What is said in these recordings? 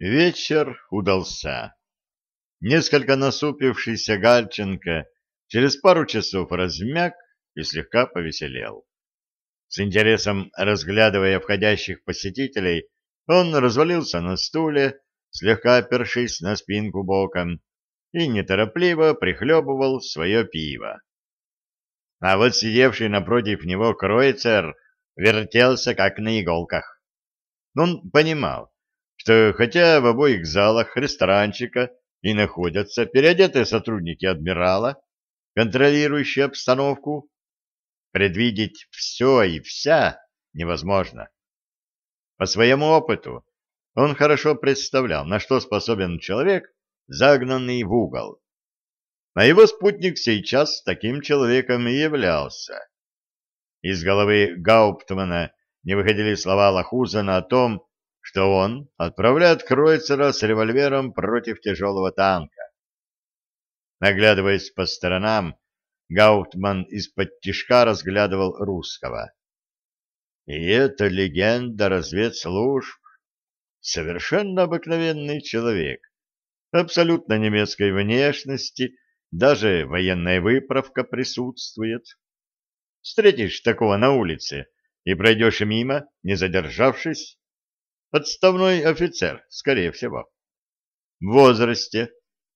Вечер удался. Несколько насупившийся Гальченко через пару часов размяк и слегка повеселел. С интересом разглядывая входящих посетителей, он развалился на стуле, слегка опершись на спинку боком, и неторопливо прихлебывал свое пиво. А вот сидевший напротив него Кройцер вертелся как на иголках. Он понимал, что хотя в обоих залах ресторанчика и находятся переодетые сотрудники адмирала, контролирующие обстановку, предвидеть все и вся невозможно. По своему опыту он хорошо представлял, на что способен человек, загнанный в угол. А его спутник сейчас таким человеком и являлся. Из головы Гауптмана не выходили слова Лохузана о том, что он отправляет Кройцера с револьвером против тяжелого танка. Наглядываясь по сторонам, Гауптман из-под тишка разглядывал русского. И это легенда разведслужб. Совершенно обыкновенный человек. Абсолютно немецкой внешности, даже военная выправка присутствует. Встретишь такого на улице и пройдешь мимо, не задержавшись, Отставной офицер, скорее всего. В возрасте.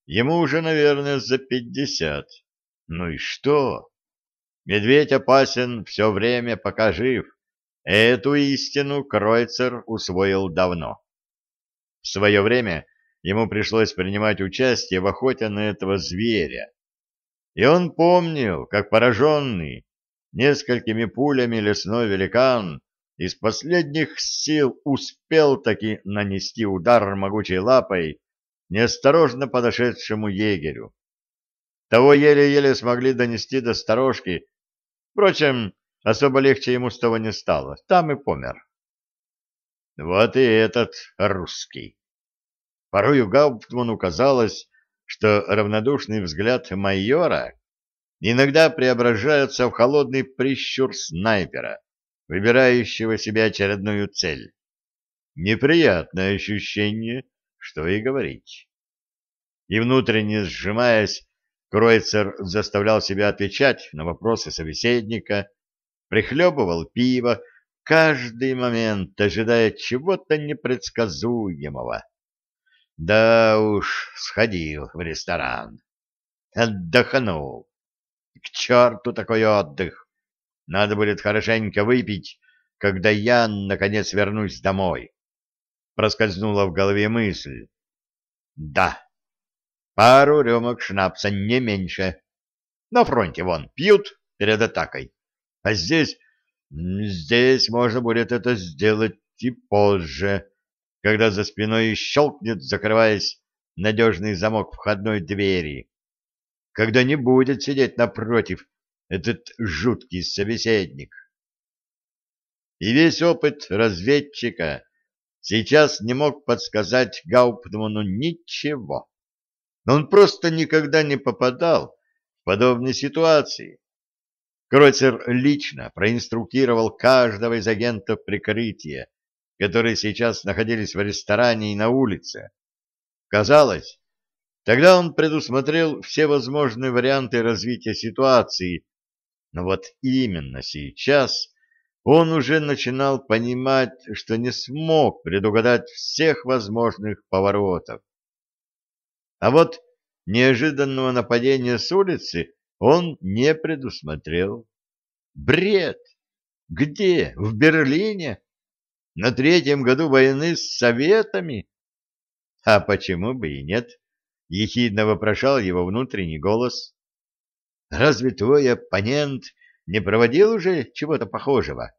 Ему уже, наверное, за пятьдесят. Ну и что? Медведь опасен все время, пока жив. Эту истину Кройцер усвоил давно. В свое время ему пришлось принимать участие в охоте на этого зверя. И он помнил, как пораженный несколькими пулями лесной великан из последних сил успел таки нанести удар могучей лапой неосторожно подошедшему егерю. Того еле-еле смогли донести до сторожки. Впрочем, особо легче ему с того не стало. Там и помер. Вот и этот русский. Порою Гауптману казалось, что равнодушный взгляд майора иногда преображается в холодный прищур снайпера, выбирающего себе очередную цель. Неприятное ощущение, что и говорить. И внутренне сжимаясь, Кройцер заставлял себя отвечать на вопросы собеседника, прихлебывал пиво, каждый момент ожидая чего-то непредсказуемого. Да уж, сходил в ресторан. Отдохнул. К черту такой отдых! Надо будет хорошенько выпить, когда я, наконец, вернусь домой. Проскользнула в голове мысль. Да, пару рюмок шнапса, не меньше. На фронте вон пьют перед атакой. А здесь... Здесь можно будет это сделать и позже, когда за спиной щелкнет, закрываясь, надежный замок входной двери. Когда не будет сидеть напротив этот жуткий собеседник. И весь опыт разведчика сейчас не мог подсказать Гауптману ничего. Он просто никогда не попадал в подобные ситуации. Кройцер лично проинструктировал каждого из агентов прикрытия, которые сейчас находились в ресторане и на улице. Казалось, тогда он предусмотрел все возможные варианты развития ситуации, но вот именно сейчас он уже начинал понимать, что не смог предугадать всех возможных поворотов. А вот неожиданного нападения с улицы он не предусмотрел. Бред! Где? В Берлине? На третьем году войны с Советами? А почему бы и нет? Ехидно вопрошал его внутренний голос. Разве твой оппонент не проводил уже чего-то похожего?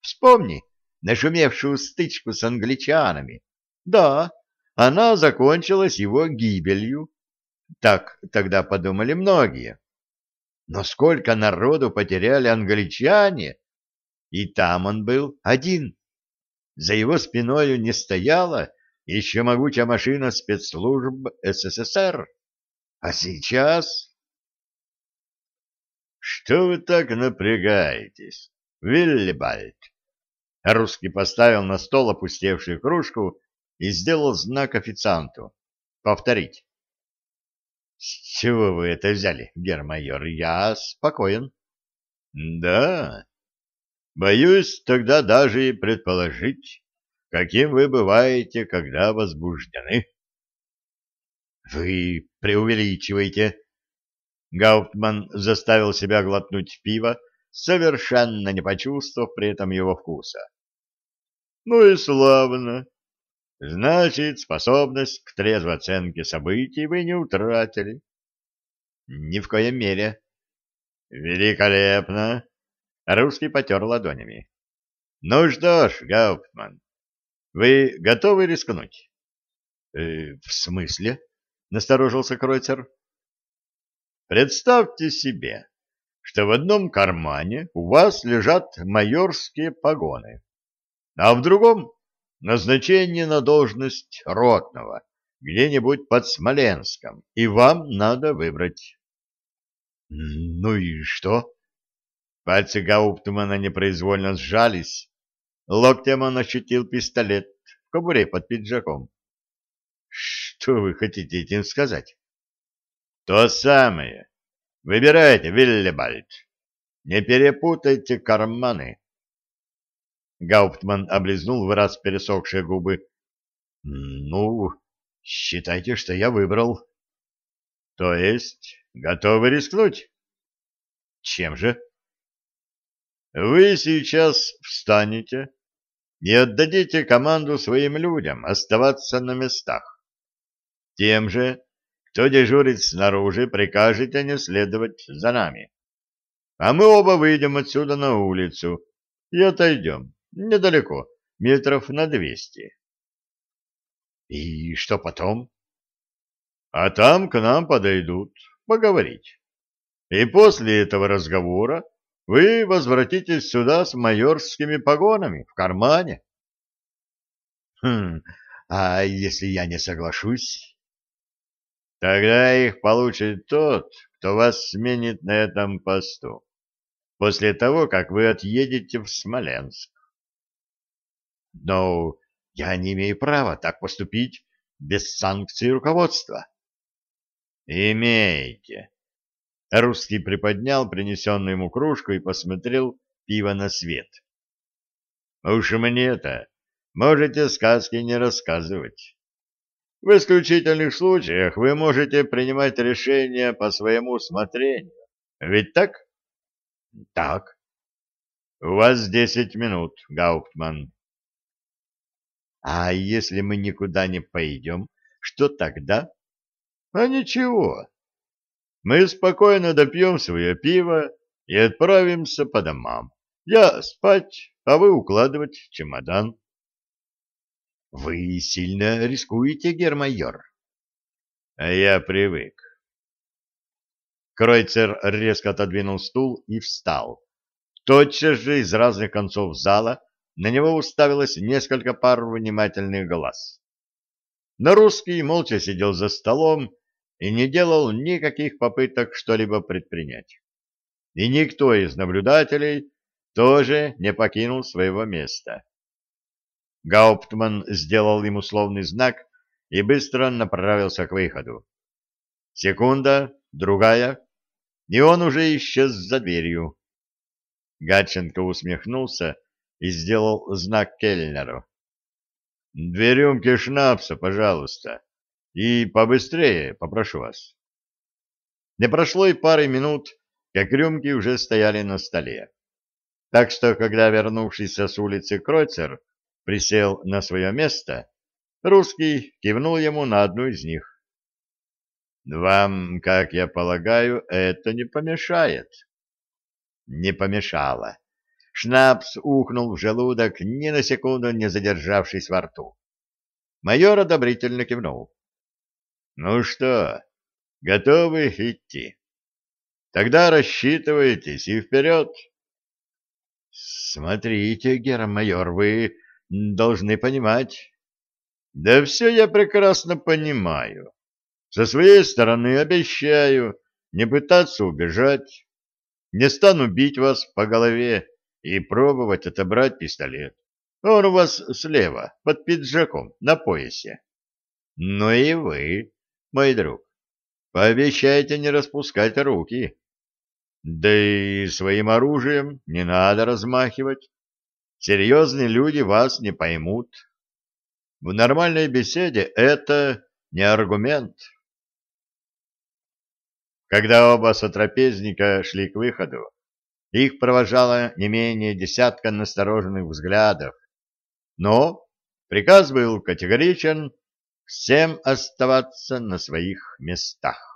Вспомни нашумевшую стычку с англичанами. Да, она закончилась его гибелью. Так тогда подумали многие. Но сколько народу потеряли англичане? И там он был один. За его спиною не стояла еще могучая машина спецслужб СССР. А сейчас... Что вы так напрягаетесь, Виллибальд? Русский поставил на стол опустевшую кружку и сделал знак официанту. Повторить. — С чего вы это взяли, гермайор? Я спокоен. — Да. Боюсь тогда даже и предположить, каким вы бываете, когда возбуждены. — Вы преувеличиваете. Гауптман заставил себя глотнуть пиво, совершенно не почувствовав при этом его вкуса. — Ну и славно. Значит, способность к трезвой оценке событий вы не утратили. Ни в коем мере. Великолепно. Русский потер ладонями. Ну что ж, Гауптман, вы готовы рискнуть? Э, в смысле? Насторожился Кройцер. Представьте себе, что в одном кармане у вас лежат майорские погоны, а в другом назначение на должность ротного где-нибудь под Смоленском, и вам надо выбрать. — Ну и что? Пальцы Гауптмана непроизвольно сжались. Локтем он ощутил пистолет в кобуре под пиджаком. — Что вы хотите этим сказать? — То самое. Выбирайте, Виллибальд. Не перепутайте карманы. Гауптман облизнул в раз пересохшие губы. — Ну, считайте, что я выбрал. — То есть, готовы рискнуть? — Чем же? — Вы сейчас встанете и отдадите команду своим людям оставаться на местах. Тем же, кто дежурит снаружи, прикажете не следовать за нами. А мы оба выйдем отсюда на улицу и отойдем. Недалеко, метров на двести. И что потом? А там к нам подойдут поговорить. И после этого разговора вы возвратитесь сюда с майорскими погонами в кармане. Хм, а если я не соглашусь? Тогда их получит тот, кто вас сменит на этом посту, после того, как вы отъедете в Смоленск. Но я не имею права так поступить без санкций руководства. Имеете. Русский приподнял принесенную ему кружку и посмотрел пиво на свет. Уж мне-то можете сказки не рассказывать. В исключительных случаях вы можете принимать решения по своему усмотрению. Ведь так? Так. У вас десять минут, Гауптман. А если мы никуда не пойдем, что тогда? А ничего. Мы спокойно допьем свое пиво и отправимся по домам. Я спать, а вы укладывать чемодан. Вы сильно рискуете, гермайор. А я привык. Кройцер резко отодвинул стул и встал. Тотчас же из разных концов зала на него уставилось несколько пар внимательных глаз. Но русский молча сидел за столом и не делал никаких попыток что-либо предпринять. И никто из наблюдателей тоже не покинул своего места. Гауптман сделал ему условный знак и быстро направился к выходу. Секунда, другая, и он уже исчез за дверью. Гатченко усмехнулся и сделал знак Кельнеру. «Две рюмки шнапса, пожалуйста, и побыстрее, попрошу вас». Не прошло и пары минут, как рюмки уже стояли на столе. Так что, когда вернувшийся с улицы Кройцер присел на свое место, русский кивнул ему на одну из них. «Вам, как я полагаю, это не помешает?» «Не помешало», Шнапс ухнул в желудок, ни на секунду не задержавшись во рту. Майор одобрительно кивнул. — Ну что, готовы идти? Тогда рассчитывайтесь и вперед. — Смотрите, гермайор, вы должны понимать. — Да все я прекрасно понимаю. Со своей стороны обещаю не пытаться убежать. Не стану бить вас по голове и пробовать отобрать пистолет. Он у вас слева, под пиджаком, на поясе. Ну и вы, мой друг, пообещайте не распускать руки. Да и своим оружием не надо размахивать. Серьезные люди вас не поймут. В нормальной беседе это не аргумент. Когда оба сотрапезника шли к выходу, их провожало не менее десятка настороженных взглядов. Но приказ был категоричен всем оставаться на своих местах.